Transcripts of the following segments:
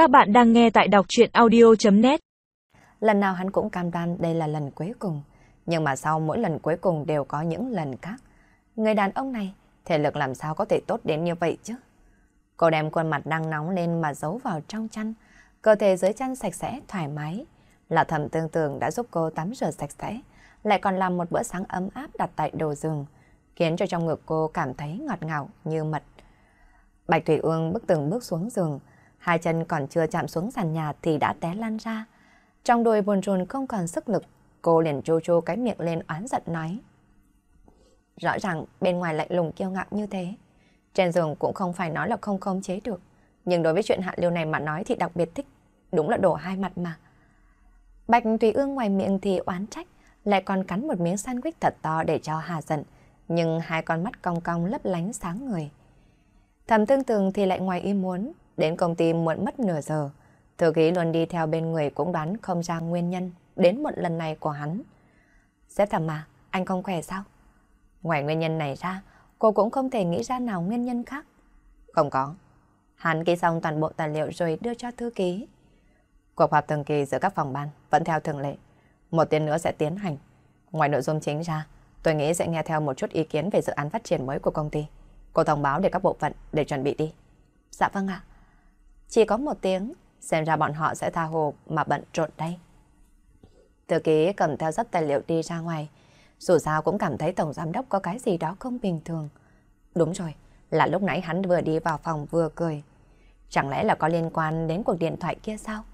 Các bạn đang nghe tại đọc chuyện audio.net Lần nào hắn cũng cam đoan đây là lần cuối cùng, nhưng mà sau mỗi lần cuối cùng đều có những lần khác. Người đàn ông này, thể lực làm sao có thể tốt đến như vậy chứ? Cô đem khuôn mặt đang nóng lên mà giấu vào trong chăn, cơ thể dưới chăn sạch sẽ, thoải mái. Là thầm tương tưởng đã giúp cô tắm rửa sạch sẽ, lại còn làm một bữa sáng ấm áp đặt tại đầu giường, khiến cho trong ngực cô cảm thấy ngọt ngào như mật. Bạch Thủy Ương bước từng bước xuống giường, hai chân còn chưa chạm xuống sàn nhà thì đã té lăn ra. Trong đôi buồn rùn không còn sức lực, cô liền chô chô cái miệng lên oán giận nói. Rõ ràng bên ngoài lạnh lùng kiêu ngạo như thế. Trên giường cũng không phải nói là không khống chế được. Nhưng đối với chuyện hạ liêu này mà nói thì đặc biệt thích. Đúng là đổ hai mặt mà. Bạch Thủy Ương ngoài miệng thì oán trách, lại còn cắn một miếng sandwich thật to để cho Hà giận. Nhưng hai con mắt cong cong lấp lánh sáng người. Thầm tương tường thì lại ngoài ý muốn, đến công ty muộn mất nửa giờ. Thư ký luôn đi theo bên người cũng đoán không ra nguyên nhân đến một lần này của hắn. Sếp thầm mà, anh không khỏe sao? Ngoài nguyên nhân này ra, cô cũng không thể nghĩ ra nào nguyên nhân khác. Không có. Hắn ký xong toàn bộ tài liệu rồi đưa cho thư ký. Cuộc họp thường kỳ giữa các phòng ban vẫn theo thường lệ. Một tiếng nữa sẽ tiến hành. Ngoài nội dung chính ra, tôi nghĩ sẽ nghe theo một chút ý kiến về dự án phát triển mới của công ty. Cô thông báo để các bộ phận để chuẩn bị đi. Dạ vâng ạ. Chỉ có một tiếng, xem ra bọn họ sẽ tha hồ mà bận rộn đây. Thư ký cầm theo dấp tài liệu đi ra ngoài. Dù sao cũng cảm thấy tổng giám đốc có cái gì đó không bình thường. Đúng rồi, là lúc nãy hắn vừa đi vào phòng vừa cười. Chẳng lẽ là có liên quan đến cuộc điện thoại kia sao?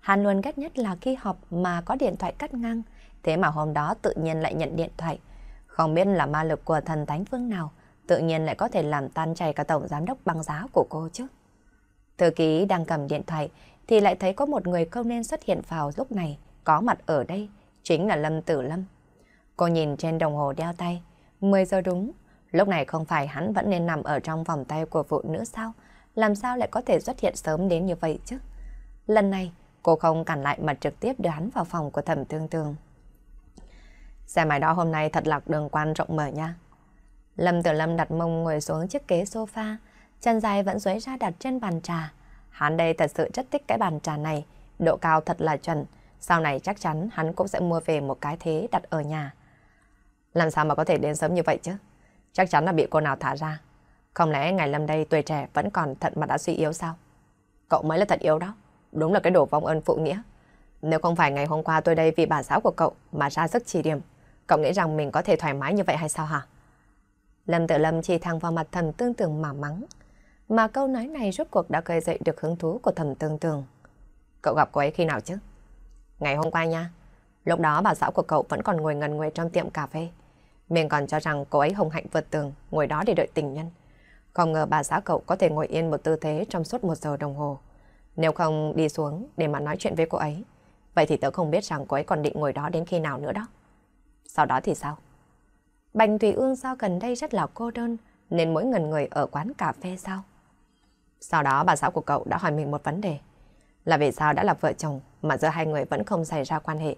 Hắn luôn ghét nhất là khi họp mà có điện thoại cắt ngang. Thế mà hôm đó tự nhiên lại nhận điện thoại. Không biết là ma lực của thần thánh phương nào tự nhiên lại có thể làm tan chảy cả tổng giám đốc băng giá của cô chứ. Thư ký đang cầm điện thoại thì lại thấy có một người không nên xuất hiện vào lúc này, có mặt ở đây, chính là Lâm Tử Lâm. Cô nhìn trên đồng hồ đeo tay, 10 giờ đúng, lúc này không phải hắn vẫn nên nằm ở trong vòng tay của phụ nữ sao? Làm sao lại có thể xuất hiện sớm đến như vậy chứ? Lần này, cô không cản lại mà trực tiếp đưa hắn vào phòng của thẩm tương tương. Xe máy đó hôm nay thật lạc đường quan rộng mở nha. Lâm Tử Lâm đặt mông ngồi xuống chiếc ghế sofa, chân dài vẫn duỗi ra đặt trên bàn trà. Hắn đây thật sự rất thích cái bàn trà này, độ cao thật là chuẩn. Sau này chắc chắn hắn cũng sẽ mua về một cái thế đặt ở nhà. Làm sao mà có thể đến sớm như vậy chứ? Chắc chắn là bị cô nào thả ra. Không lẽ ngày Lâm đây tuổi trẻ vẫn còn thật mà đã suy yếu sao? Cậu mới là thật yếu đó. Đúng là cái đồ vong ơn phụ nghĩa. Nếu không phải ngày hôm qua tôi đây vì bà giáo của cậu mà ra sức chỉ điểm, cậu nghĩ rằng mình có thể thoải mái như vậy hay sao hả? Lâm tự Lâm chỉ thẳng vào mặt thầm tương tưởng mà mắng. Mà câu nói này rốt cuộc đã gây dậy được hứng thú của thầm tương tường. Cậu gặp cô ấy khi nào chứ? Ngày hôm qua nha. Lúc đó bà xã của cậu vẫn còn ngồi ngần người trong tiệm cà phê. Mình còn cho rằng cô ấy hồng hạnh vượt tường, ngồi đó để đợi tình nhân. Không ngờ bà xã cậu có thể ngồi yên một tư thế trong suốt một giờ đồng hồ. Nếu không đi xuống để mà nói chuyện với cô ấy, vậy thì tớ không biết rằng cô ấy còn định ngồi đó đến khi nào nữa đó. Sau đó thì sao? Bành Thủy Ương sao gần đây rất là cô đơn, nên mỗi ngần người ở quán cà phê sao? Sau đó bà xã của cậu đã hỏi mình một vấn đề. Là vì sao đã là vợ chồng mà giữa hai người vẫn không xảy ra quan hệ?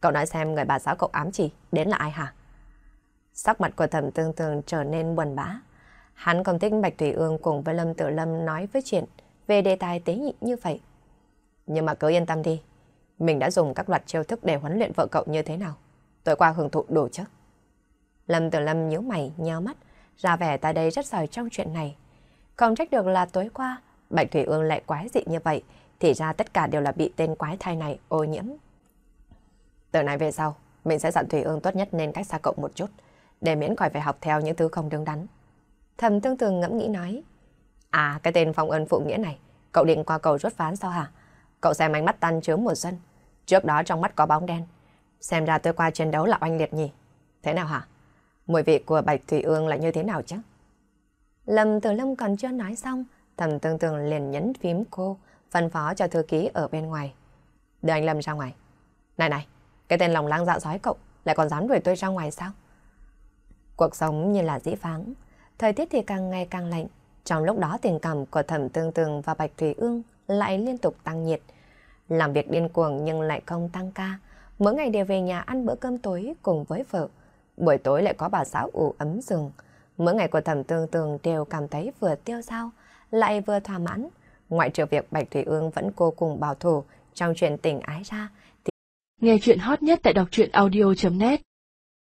Cậu nói xem người bà xã cậu ám chỉ đến là ai hả? Sắc mặt của thẩm tương tương trở nên buồn bã. Hắn không thích Bạch Thủy Ương cùng với Lâm Tử Lâm nói với chuyện về đề tài tế nhị như vậy. Nhưng mà cứ yên tâm đi. Mình đã dùng các loạt chiêu thức để huấn luyện vợ cậu như thế nào. Tối qua hưởng thụ đủ chứ. Lâm Tử Lâm nhíu mày, nheo mắt, ra vẻ tại đây rất giỏi trong chuyện này. Không trách được là tối qua, Bạch Thủy Ương lại quái dị như vậy, thì ra tất cả đều là bị tên quái thai này ô nhiễm. Từ này về sau, mình sẽ dặn Thủy Ương tốt nhất nên cách xa cậu một chút, để miễn khỏi phải học theo những thứ không đứng đắn. Thầm tương tường ngẫm nghĩ nói, À, cái tên phong ơn phụ nghĩa này, cậu định qua cầu rút ván sao hả? Cậu xem ánh mắt tan chứa mùa xuân, trước đó trong mắt có bóng đen. Xem ra tôi qua chiến đấu là oanh liệt nhỉ? Thế nào hả? Mùi vị của Bạch Thủy Ương là như thế nào chứ? Lâm Tử Lâm còn chưa nói xong, Thẩm tương tường liền nhấn phím cô, phân phó cho thư ký ở bên ngoài. Đưa anh Lâm ra ngoài. Này này, cái tên lòng lang dạ sói cậu lại còn dám đuổi tôi ra ngoài sao? Cuộc sống như là dĩ vãng, thời tiết thì càng ngày càng lạnh. Trong lúc đó tình cảm của thẩm tương tường và Bạch Thủy Ương lại liên tục tăng nhiệt. Làm việc điên cuồng nhưng lại không tăng ca. Mỗi ngày đều về nhà ăn bữa cơm tối cùng với vợ. Buổi tối lại có bà xã ủ ấm giường. Mỗi ngày của thẩm tương tương đều cảm thấy vừa tiêu dao, lại vừa thỏa mãn. Ngoại trừ việc Bạch Thủy Ương vẫn cô cùng bảo thủ trong chuyện tình ái ra. Nghe chuyện hot nhất tại đọc truyện audio.net